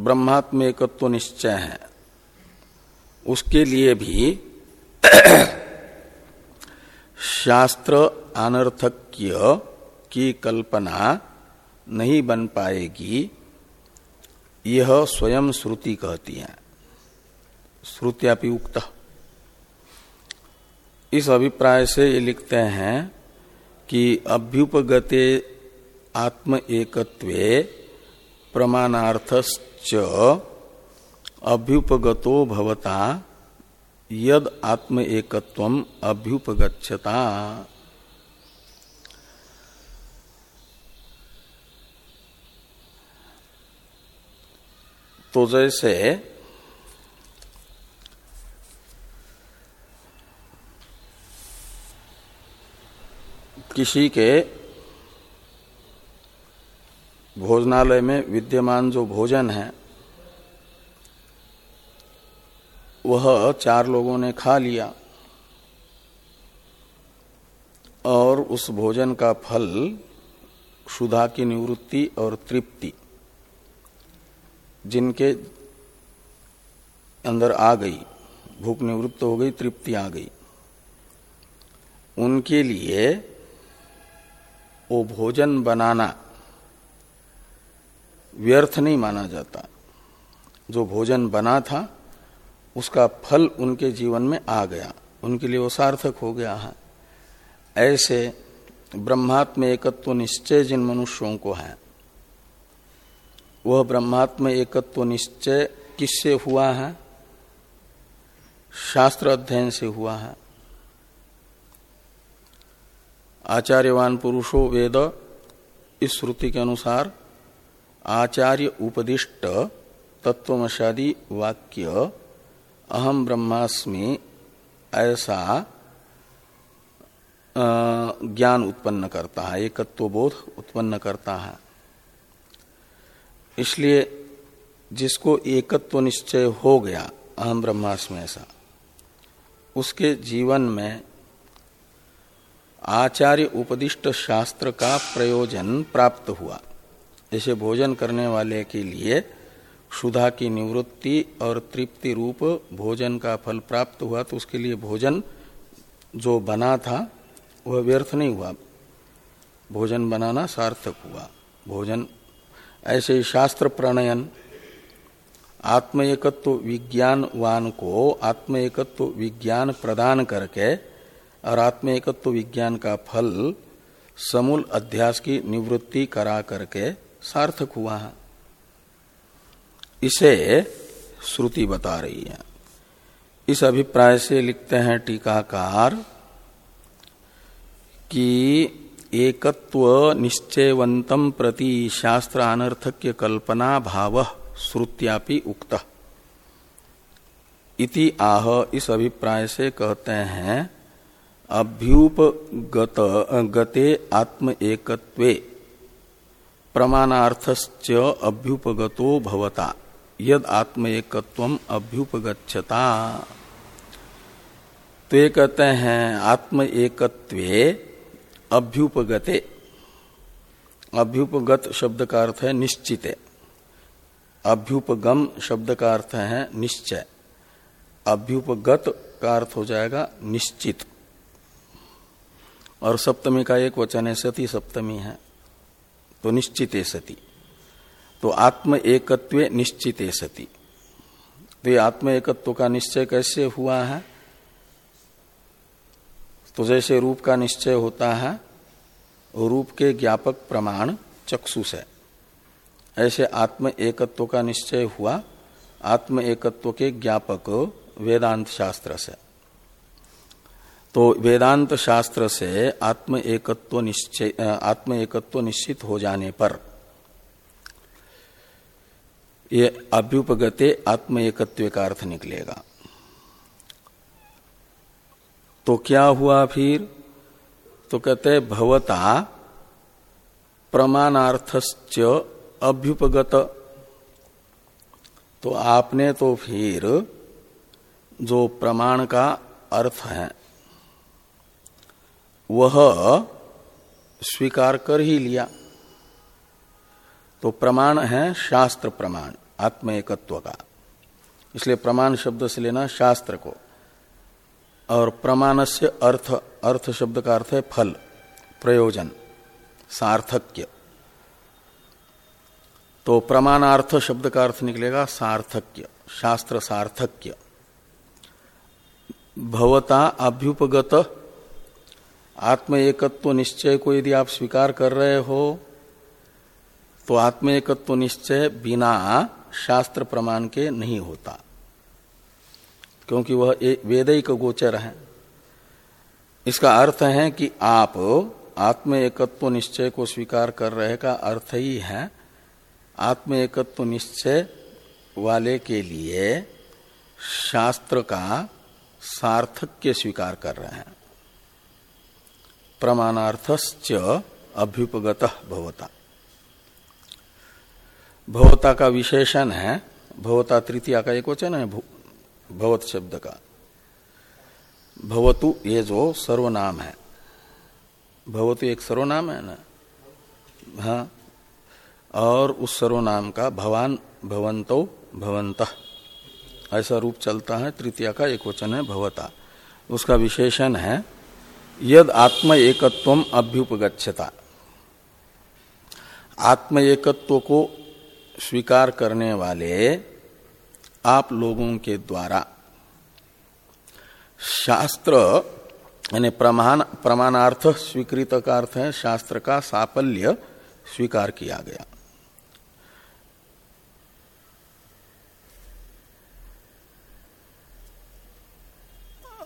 ब्रह्मात्म एकत्व निश्चय है। उसके लिए भी शास्त्र अनर्थक्य की कल्पना नहीं बन पाएगी। यह स्वयं श्रुति कहती है। श्रुत्यापि उक्त। इस अभिप्राय से ये लिखते हैं कि अभ्युपगते आत्म एकत्वे प्रमाणार्थश्च अभ्युपगतो भवता यद आत्म एकत्व अभ्युपगछता तो जैसे किसी के भोजनालय में विद्यमान जो भोजन है, वह चार लोगों ने खा लिया और उस भोजन का फल क्षुधा की निवृत्ति और तृप्ति जिनके अंदर आ गई, भूख निवृत्त हो गई, तृप्ति आ गई। उनके लिए वो भोजन बनाना व्यर्थ नहीं माना जाता। जो भोजन बना था, उसका फल उनके जीवन में आ गया। उनके लिए वो सार्थक हो गया है। ऐसे ब्रह्मात्म एकत्व निश्चय जिन मनुष्यों को है, वह ब्रह्मात्म एकत्व निश्चय किससे हुआ है? शास्त्र अध्ययन से हुआ है। आचार्यवान पुरुषो वेद इस श्रुति के अनुसार आचार्य उपदिष्ट तत्वमशादी वाक्य अहम ब्रह्मास्मि, ऐसा ज्ञान उत्पन्न करता है एकत्व बोध उत्पन्न करता है। इसलिए जिसको एकत्व निश्चय हो गया अहम ब्रह्मास्मि ऐसा, उसके जीवन में आचार्य उपदिष्ट शास्त्र का प्रयोजन प्राप्त हुआ। जैसे भोजन करने वाले के लिए क्षुधा की निवृत्ति और तृप्ति रूप भोजन का फल प्राप्त हुआ तो उसके लिए भोजन जो बना था, वह व्यर्थ नहीं हुआ। भोजन बनाना सार्थक हुआ। भोजन, ऐसे शास्त्र प्रणयन आत्म एकत्व विज्ञानवान को आत्म एकत्व विज्ञान प्रदान करके और आत्म एकत्व विज्ञान का फल समूल अध्यास की निवृत्ति करा करके सार्थक हुआ है। इसे श्रुति बता रही है। इस अभिप्राय से लिखते हैं टीकाकार कि एकत्व निश्चयवंतम प्रति शास्त्र अनर्थक्य कल्पना भाव श्रुत्यापि उक्त। इति आह इस अभिप्राय से कहते हैं, अभ्युपगत, गते आत्म एकत्वे। प्रमाणार्थश्च अभ्युपगतो भवता, यद आत्म एकत्व अभ्युपगछता तो ये कहते हैं आत्म एकत्वे अभ्युपगते। अभ्युपगत शब्द का अर्थ है निश्चित। अभ्युपगम शब्द का अर्थ है निश्चय। अभ्युपगत का अर्थ हो जाएगा निश्चित। और सप्तमी का एक वचन है, सती सप्तमी है। तो निश्चित सती। तो आत्म एकत्व निश्चित सती। तो ये आत्म एकत्व का निश्चय कैसे हुआ है? तो जैसे रूप का निश्चय होता है, रूप के ज्ञापक प्रमाण चक्षुष है। ऐसे आत्म एकत्व का निश्चय हुआ, आत्म एकत्व के ज्ञापक वेदांत शास्त्र से। तो वेदांत शास्त्र से आत्म एकत्व निश्चय आत्म एकत्व निश्चित हो जाने पर ये अभ्युपगते आत्म एकत्व का अर्थ निकलेगा। तो क्या हुआ फिर? तो कहते भवता प्रमाणार्थश्च अभ्युपगत। तो आपने तो फिर जो प्रमाण का अर्थ है वह स्वीकार कर ही लिया। तो प्रमाण है शास्त्र प्रमाण आत्म एकत्व का। इसलिए प्रमाण शब्द से लेना शास्त्र को। और प्रमाण से अर्थ अर्थ शब्द का अर्थ है फल, प्रयोजन, सार्थक्य। तो प्रमाणार्थ शब्द का अर्थ निकलेगा सार्थक्य, शास्त्र सार्थक्य। भवता अभ्युपगत आत्म एकत्व निश्चय को यदि आप स्वीकार कर रहे हो तो आत्म एकत्व निश्चय बिना शास्त्र प्रमाण के नहीं होता। क्योंकि वह वेदिक गोचर है। इसका अर्थ है कि आप आत्म एकत्व निश्चय को स्वीकार कर रहे का अर्थ ही है आत्म एकत्व निश्चय वाले के लिए शास्त्र का सार्थक्य स्वीकार कर रहे हैं। प्रमाणार्थश्च अभ्युपगत भवता। भवता का विशेषण है, भवता तृतीया का एक वचन है भवत शब्द का। भवतु ये जो सर्वनाम है। भवतु एक सर्वनाम है ना? हाँ। और उस सर्वनाम का भवान भवंतो भवंत। ऐसा रूप चलता है, तृतीया का एक वचन है, भवता। उसका विशेषण है यद आत्म एकत्व अभ्युपगछता आत्म एकत्व को स्वीकार करने वाले आप लोगों के द्वारा शास्त्र, यानी प्रमाण, प्रमाणार्थ स्वीकृत का अर्थ है, शास्त्र का साफल्य स्वीकार किया गया।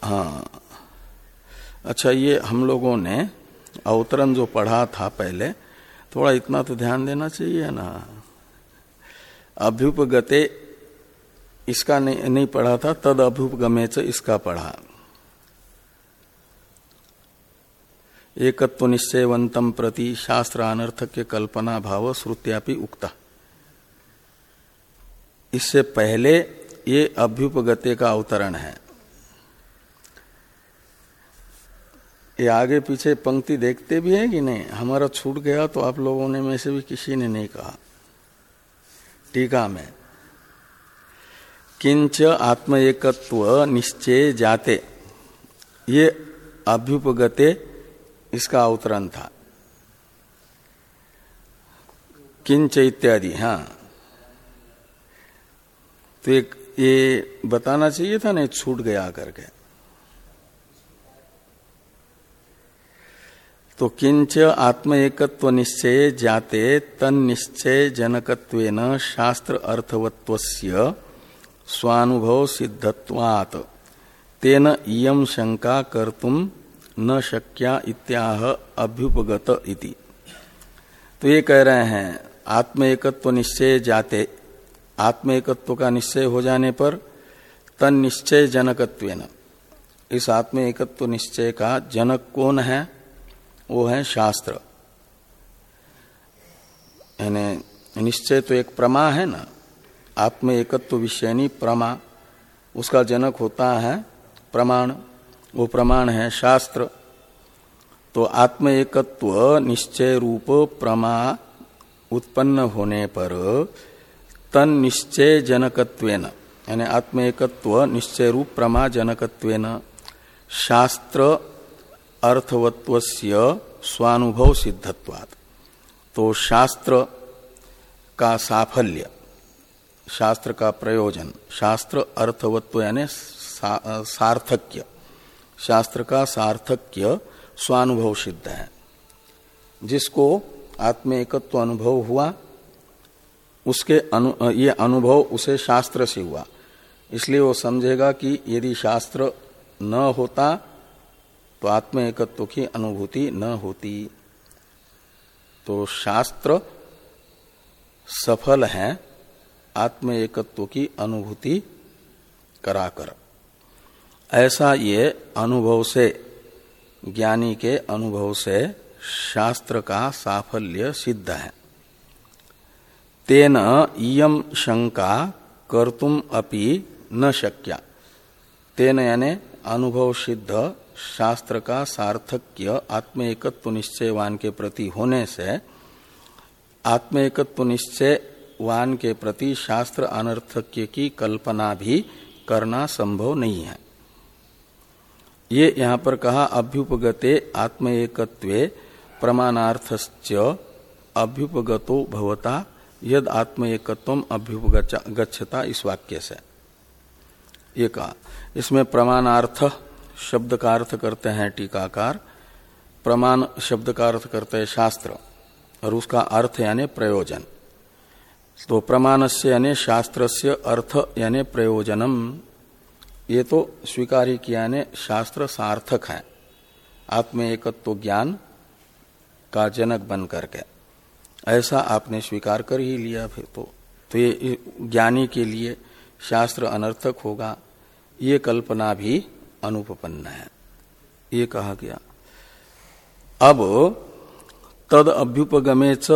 हाँ। अच्छा ये हम लोगों ने अवतरण जो पढ़ा था पहले थोड़ा इतना तो ध्यान देना चाहिए ना। अभ्युपगते इसका नहीं, नहीं पढ़ा था तद अभ्युपगमे इसका पढ़ा। एकत्व निश्चयवंतम प्रति शास्त्र अनर्थक के कल्पना भाव श्रुत्यापि उक्ता। इससे पहले ये अभ्युपगते का अवतरण है। ये आगे पीछे पंक्ति देखते भी है कि नहीं? हमारा छूट गया तो आप लोगों ने में से भी किसी ने नहीं कहा। टीका में, किंच आत्म एकत्व निश्चय जाते। ये अभ्युपगते, इसका अवतरण था। किंच इत्यादि हाँ। तो एक, ये बताना चाहिए था ना छूट गया करके। तो किंच आत्म एकत्व निश्चय जाते तन निश्चय जनकत्व शास्त्र अर्थवत्व स्वानुभव सिद्धत्वात्। तेन इयम शंका कर्तुम न शक्या इत्याह अभ्युपगत इति। तो ये कह रहे हैं आत्म एकत्व निश्चय जाते आत्म एकत्व का निश्चय हो जाने पर तन निश्चय जनकत्व इस आत्म एकत्व निश्चय का जनक कौन है? वो है शास्त्र। यानी निश्चय तो एक प्रमा है ना? आत्म एकत्व विषयनी प्रमा। उसका जनक होता है प्रमाण। वो प्रमाण है शास्त्र। तो आत्म एकत्व निश्चय रूप प्रमा उत्पन्न होने पर तन निश्चय जनकत्वेन। यानी आत्म एकत्व निश्चय रूप प्रमा जनकत्वेन। शास्त्र अर्थवत्व स्वानुभव सिद्धत्वात् तो शास्त्र का साफल्य शास्त्र का प्रयोजन शास्त्र अर्थवत्व यानी सा, सार्थक्य शास्त्र का सार्थक्य स्वानुभव सिद्ध है। जिसको आत्म एकत्व अनुभव हुआ उसके अनु, ये अनुभव उसे शास्त्र से हुआ। इसलिए वो समझेगा कि यदि शास्त्र न होता तो आत्म एकत्व की अनुभूति न होती। तो शास्त्र सफल है आत्म एकत्व की अनुभूति कराकर। ऐसा ये अनुभव से, ज्ञानी के अनुभव से शास्त्र का साफल्य सिद्ध है। तेन इयम शंका कर्तुम अपि न शक्या। तेन यानी अनुभव सिद्ध शास्त्र का सार्थक्य आत्म एकत्व निश्चयवान के प्रति होने से आत्म एकत्व निश्चयवान के प्रति शास्त्र अनर्थक्य की कल्पना भी करना संभव नहीं है। ये यहाँ पर कहा, अभ्युपगते आत्म एकत्वे प्रमाणार्थश्च अभ्युपगतो भवता, यद आत्म एकत्व अभ्युपगछता इस वाक्य से। ये कहा, इसमें प्रमाणार्थ शब्द का अर्थ करते हैं, टीकाकार। प्रमाण शब्द का अर्थ करते हैं, शास्त्र। और उसका अर्थ यानी प्रयोजन। तो प्रमाण से यानी शास्त्र से अर्थ यानी प्रयोजनम। ये तो स्वीकार ही किया ने शास्त्र सार्थक है। आत्म एकत्व ज्ञान का जनक बन करके। ऐसा आपने स्वीकार कर ही लिया फिर तो। तो ये ज्ञानी के लिए शास्त्र अनर्थक होगा। ये कल्पना भी अनुपन्न है। ये कहा गया। अब तद अभ्युपगमे च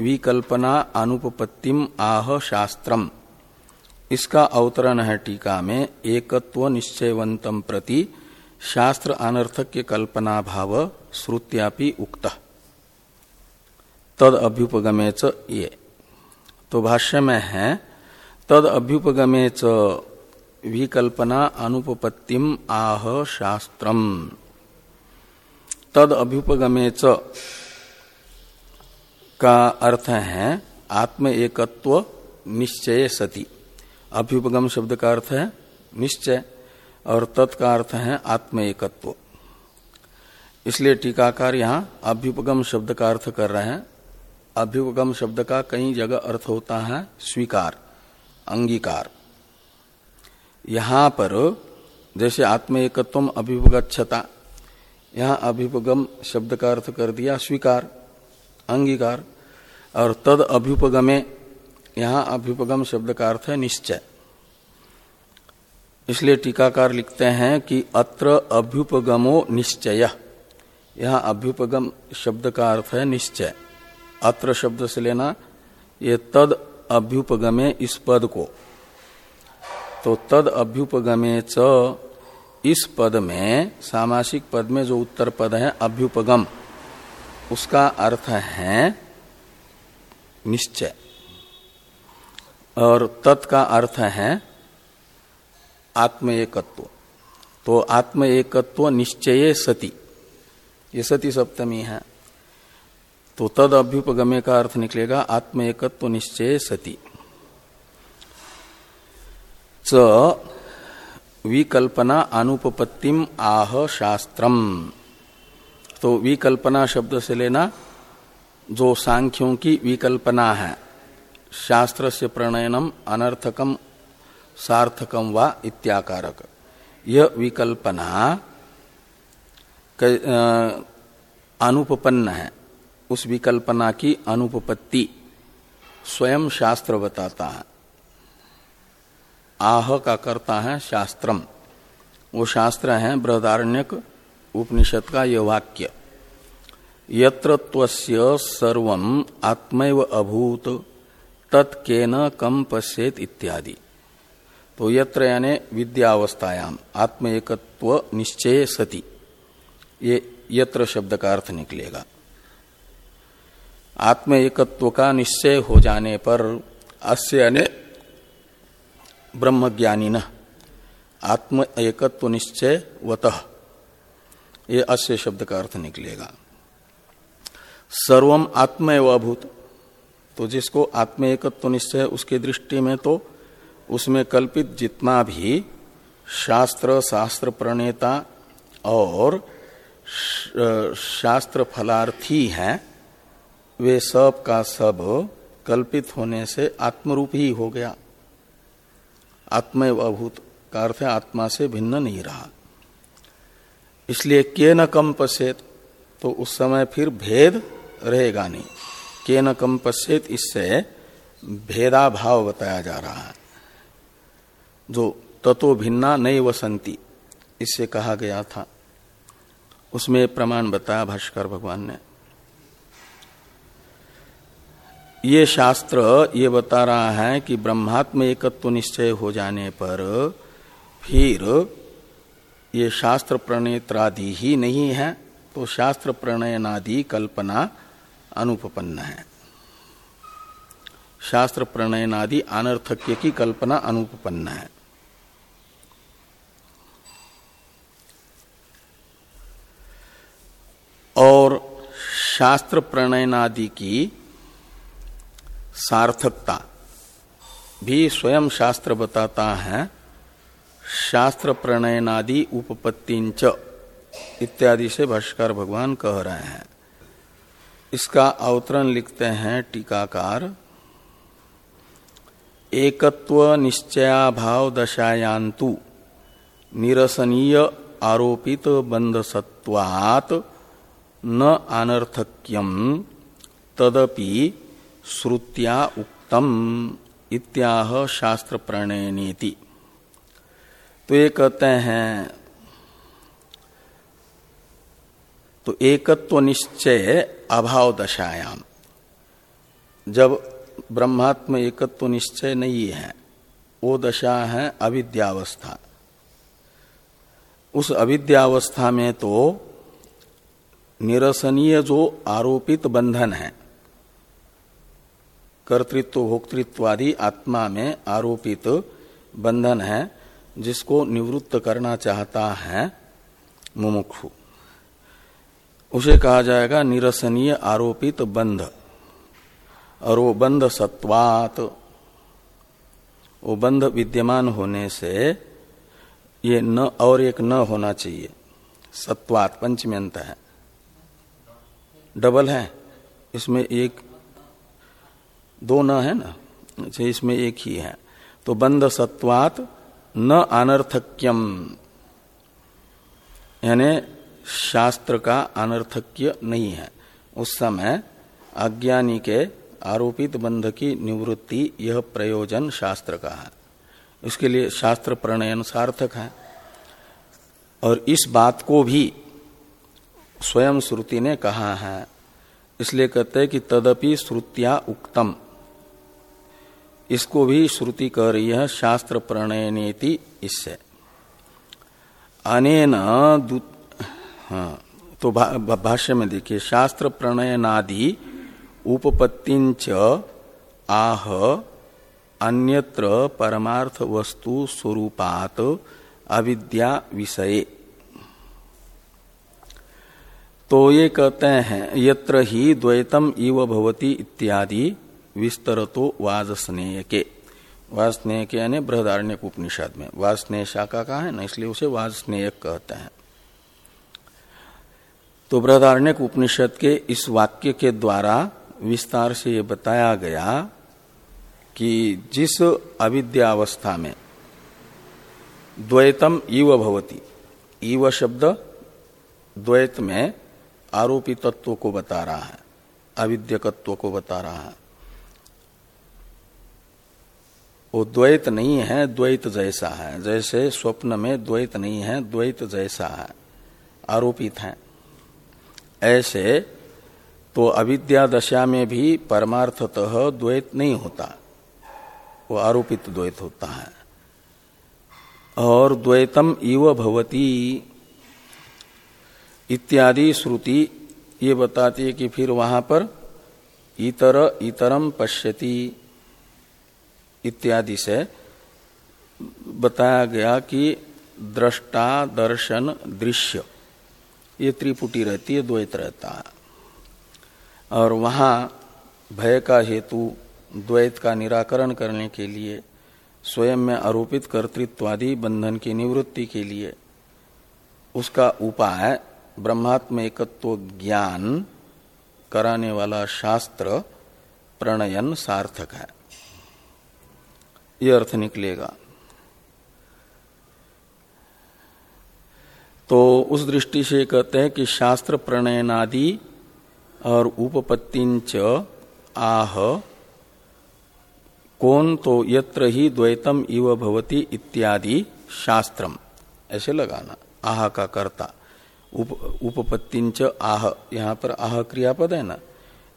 विकल्पना अनुपत्तिम आह शास्त्रम। इसका अवतरण है टीका में, एकत्व निश्चयवंतम प्रति शास्त्र अनर्थक कल्पना भाव श्रुत्यापि उक्त। तद अभ्युपगमे ये। तो भाष्य में है, तद अभ्युपगमे च विकल्पना अनुपत्तिम आह शास्त्रम। तद अभ्युपगमे च का अर्थ है, आत्म एकत्व निश्चय सती। अभ्युपगम शब्द का अर्थ है, निश्चय, और तत्का अर्थ है, आत्म एकत्व। इसलिए टीकाकार यहाँ अभ्युपगम शब्द का अर्थ कर रहे हैं। अभ्युपगम शब्द का कई जगह अर्थ होता है, स्वीकार, अंगीकार। यहाँ पर जैसे आत्म एकत्व अभिभुगछता यहाँ अभ्युपगम शब्द का अर्थ कर दिया, स्वीकार, अंगीकार, और तद अभ्युपगमे यहाँ अभ्युपगम शब्द का अर्थ है निश्चय। इसलिए टीकाकार लिखते हैं कि अत्र अभ्युपगमो निश्चय। यहाँ अभ्युपगम शब्द का अर्थ है निश्चय। अत्र शब्द से लेना, ये तद अभ्युपगमे इस पद को। तो तद अभ्युपगमे च। इस पद में, सामासिक पद में जो उत्तर पद है, अभ्युपगम, उसका अर्थ है निश्चय। और तत् का अर्थ है आत्म एकत्व तो आत्म एकत्व निश्चय सती। ये सती सप्तमी है। तो तद अभ्युपगम्य का अर्थ निकलेगा आत्म एकत्व निश्चय सती। च विकल्पना अनुपपत्तिम आह शास्त्रम। तो विकल्पना शब्द से लेना जो सांख्यों की विकल्पना है। शास्त्र से प्रणयनम अनर्थकम, सार्थकम व इत्याकारक। यह विकल्पना अनुपपन्न है। उस विकल्पना की अनुपपत्ति स्वयं शास्त्र बताता है। आह का करता है शास्त्रम। वो शास्त्र है बृहदारण्यक उपनिषद का यह वाक्य। यत्रत्वस्य सर्वम आत्मैव अभूत तत्केन कम पश्येत इत्यादि। तो यत्र यानी विद्यावस्थायाम आत्म एकत्व निश्चय सती। ये यत्र शब्द का अर्थ निकलेगा। आत्म एकत्व का निश्चय हो जाने पर अस्य यानी ब्रह्मज्ञानी न आत्म एकत्व निश्चय वत। ये अस्य शब्द का अर्थ निकलेगा। सर्वम आत्म अभूत। तो जिसको आत्म एकत्व निश्चय उसके दृष्टि में तो उसमें कल्पित जितना भी शास्त्र शास्त्र प्रणेता और शास्त्र फलार्थी हैं, वे सब का सब कल्पित होने से आत्मरूप ही हो गया। आत्म अभूत का अर्थ है आत्मा से भिन्न नहीं रहा। इसलिए के न कम पश्चेत तो उस समय फिर भेद रहेगा नहीं। के न कम पश्चेत इससे भेदा भाव बताया जा रहा है। जो ततो भिन्ना नहीं वसंती, इससे कहा गया था। उसमें प्रमाण बताया भाष्कर भगवान ने। ये शास्त्र ये बता रहा है कि ब्रह्मात्म एकत्व निश्चय हो जाने पर फिर ये शास्त्र प्रणेत्रादि ही नहीं है तो शास्त्र प्रणयनादि कल्पना अनुपन्न है। शास्त्र प्रणयनादि अनर्थक्य की कल्पना अनुपन्न है। और शास्त्र प्रणयनादि की सार्थकता। भी स्वयं शास्त्र बताता है, शास्त्र प्रणयनादि उपपत्तिंच इत्यादि से भाष्कर भगवान कह रहे हैं। इसका अवतरण लिखते हैं टीकाकार। एकत्व निश्चयाभाव दशायांतु निरसनीय आरोपित बंध सत्वात न अनर्थक्यम, तदपि श्रुत्या उक्तम इत्याह शास्त्र प्रणयनीति तो ये कहते हैं तो एकत्व निश्चय अभाव दशायाम जब ब्रह्मात्म एकत्व निश्चय नहीं है, वो दशा है अविद्यावस्था। उस अविद्यावस्था में तो निरसनीय जो आरोपित बंधन है कर्तृत्व, भोक्तृत्वादि आत्मा में आरोपित बंधन है, जिसको निवृत्त करना चाहता है मुमुक्षु। उसे कहा जाएगा निरसनीय आरोपित बंध। और वो बंध सत्वात। वो बंध विद्यमान होने से ये न और एक न होना चाहिए। सत्वात पंचमी अंत है। डबल है। इसमें एक दो न है ना? अच्छा इसमें एक ही है। तो बंद सत्वात न अनर्थक्यम। यानी शास्त्र का अनर्थक्य नहीं है। उस समय अज्ञानी के आरोपित बंध की निवृत्ति यह प्रयोजन शास्त्र का है। इसके लिए शास्त्र प्रणयन सार्थक है। और इस बात को भी स्वयं श्रुति ने कहा है। इसलिए कहते हैं कि तदपि श्रुतिया उक्तम। इसको भी श्रुति कह रही है शास्त्र प्रणयनेति इससे। अनेन हाँ, तो भा, भाष्य में देखिए शास्त्र प्रणयनादि उपपत्तिंच आह अन्यत्र परमार्थ वस्तु स्वरूपात अविद्या विषय। तो ये कहते हैं यत्र ही द्वैतम इव भवती इत्यादि। विस्तर तो वाज स्नेह के वाज स्नेह के यानी बृहदारण्य उपनिषद में। वाज स्नेह शाखा का है? ना, इसलिए उसे वाज स्नेह कहते हैं। तो बृहदारण्य उपनिषद के इस वाक्य के द्वारा विस्तार से ये बताया गया कि जिस अविद्यावस्था में द्वैतम इव भवती, इव शब्द द्वैत में आरोपी तत्व को बता रहा है, अविद्यकत्व को बता रहा है। वो द्वैत नहीं है, द्वैत जैसा है। जैसे स्वप्न में द्वैत नहीं है, द्वैत जैसा है। आरोपित है। ऐसे तो अविद्या दशा में भी परमार्थतः द्वैत नहीं होता। वो आरोपित द्वैत होता है। और द्वैतम इव भवती इत्यादि श्रुति ये बताती है कि फिर वहाँ पर इतर इतरम पश्यति। इत्यादि से बताया गया कि दृष्टा, दर्शन, दृश्य, ये त्रिपुटी रहती है, द्वैत रहता है। और वहाँ भय का हेतु, द्वैत का निराकरण करने के लिए, स्वयं में आरोपित कर्तृत्वादि बंधन की निवृत्ति के लिए, उसका उपाय, ब्रह्मात्म एकत्व ज्ञान कराने वाला शास्त्र, प्रणयन सार्थक है। यह अर्थ निकलेगा। तो उस दृष्टि से कहते हैं कि शास्त्र प्रणयनादि और उपपत्तिंच आह कौन तो यत्र ही द्वैतम इव भवती इत्यादि शास्त्रम। ऐसे लगाना आह का कर्ता। उप, उपपत्तिंच आह यहाँ पर आह क्रियापद है ना?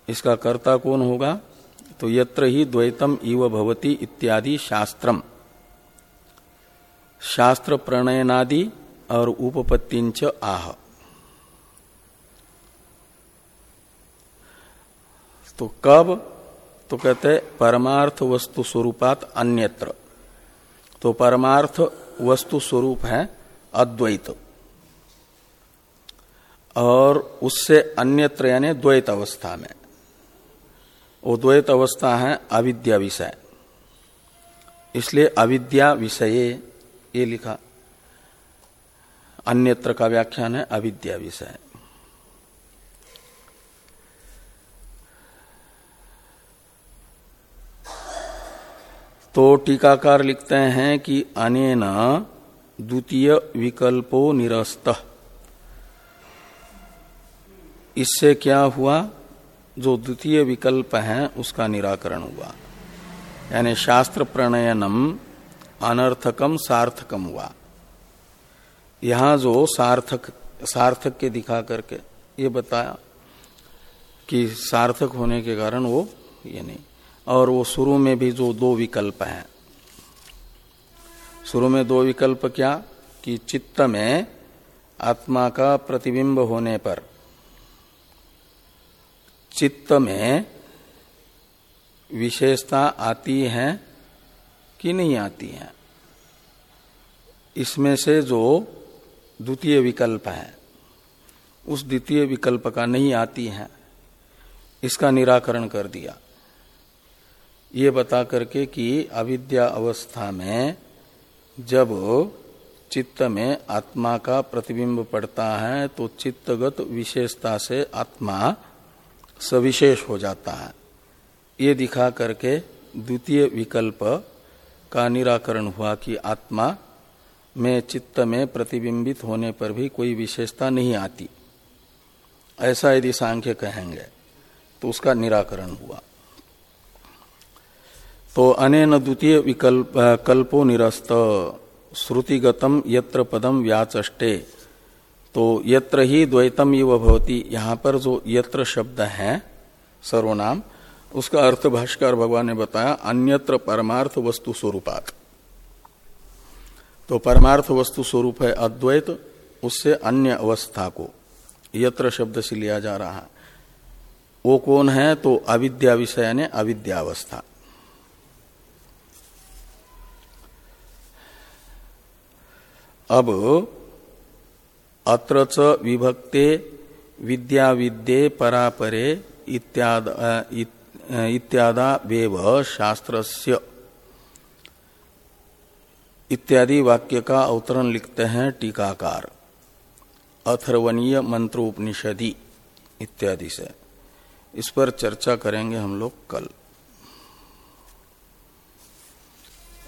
इसका कर्ता कौन होगा? तो यत्र ही द्वैतम इव भवती इत्यादि शास्त्रम। शास्त्र प्रणयनादि और उपपत्तिंच आह। तो कब? तो कहते परमार्थ वस्तु स्वरूपात अन्यत्र। तो परमार्थ वस्तु स्वरूप है अद्वैत। और उससे अन्यत्र यानी द्वैत अवस्था में। वो द्वैत अवस्था है अविद्या विषय। इसलिए अविद्या विषय ये लिखा। अन्यत्र का व्याख्यान है अविद्या विषय। तो टीकाकार लिखते हैं कि अनेन द्वितीय विकल्पो निरस्त। इससे क्या हुआ? जो द्वितीय विकल्प है, उसका निराकरण हुआ। यानी शास्त्र प्रणयनम अनर्थकम सार्थकम हुआ। यहाँ जो सार्थक सार्थक के दिखा करके ये बताया कि सार्थक होने के कारण वो ये नहीं। और वो शुरू में भी जो दो विकल्प हैं। शुरू में दो विकल्प क्या? कि चित्त में आत्मा का प्रतिबिंब होने पर चित्त में विशेषता आती है कि नहीं आती है? इसमें से जो द्वितीय विकल्प है, उस द्वितीय विकल्प का नहीं आती है। इसका निराकरण कर दिया। ये बता करके कि अविद्या अवस्था में जब चित्त में आत्मा का प्रतिबिंब पड़ता है तो चित्तगत विशेषता से आत्मा सविशेष हो जाता है। ये दिखा करके द्वितीय विकल्प का निराकरण हुआ कि आत्मा में चित्त में प्रतिबिंबित होने पर भी कोई विशेषता नहीं आती। ऐसा यदि सांख्य कहेंगे तो उसका निराकरण हुआ। तो अनेन द्वितीय विकल्प, कल्पो निरस्त, श्रुतिगतम यत्र पदम व्याचष्टे। तो यत्र ही द्वैतम युव भवती। यहाँ पर जो यत्र शब्द है, सर्वनाम, उसका अर्थ भाष्कर भगवान ने बताया, अन्यत्र परमार्थ वस्तु स्वरूपात। तो परमार्थ वस्तु स्वरूप है अद्वैत, उससे अन्य अवस्था को। यत्र शब्द से लिया जा रहा है। वो कौन है? तो अविद्या विषय ने अविद्यावस्था। अब अत्र च विभक्ते विद्या विद्ये परापरे इत्याद इत्यादा वेव शास्त्रस्य। इत्यादि वाक्य का अवतरण लिखते हैं टीकाकार। अथर्वनीय मंत्रोपनिषदि इत्यादि से। इस पर चर्चा करेंगे हम लोग कल।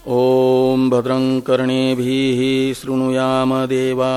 ओम भद्रं कर्णे शृणुयाम देवा।